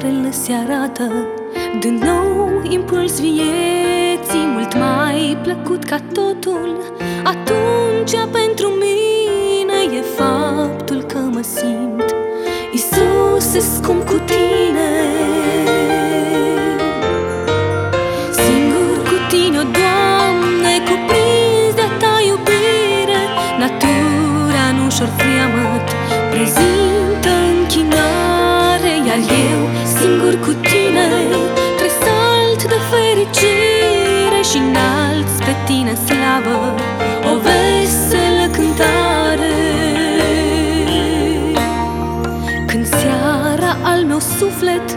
soarele se arată. Din nou impuls vieții Mult mai plăcut ca totul. Atunci pentru mine E faptul că mă simt Iisuse scump cu tine spre tine slavă O veselă cântare. Când seara al meu suflet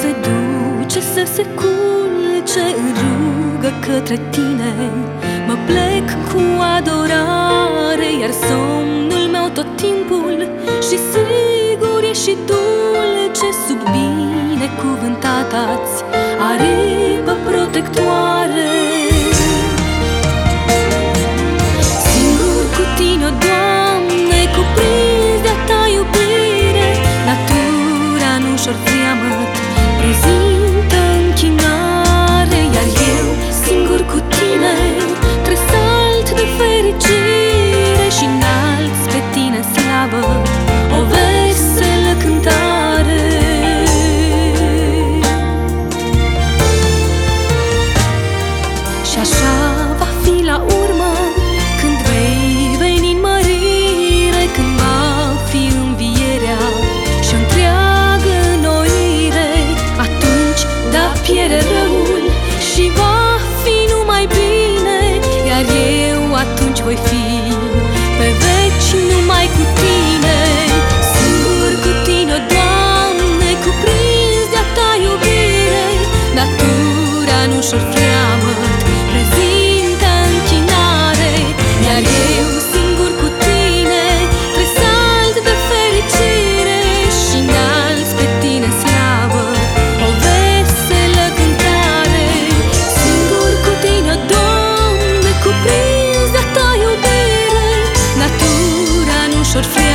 Se duce să se culce În rugă către tine Mă plec cu adorare Iar somnul meu tot timpul Și sigur e și dulce Sub binecuvântata-ți aripă protectoare Și așa va fi la urmă. Când vei veni în mărire Când va fi învierea și întreagă noire Atunci da pierde răul și va fi numai bine Iar eu atunci voi fi pe veci numai cu tine. Singur cu tine, o Doamne, cuprins de-a Ta iubire Natura nu-și-or freamăt, Doamne, cuprins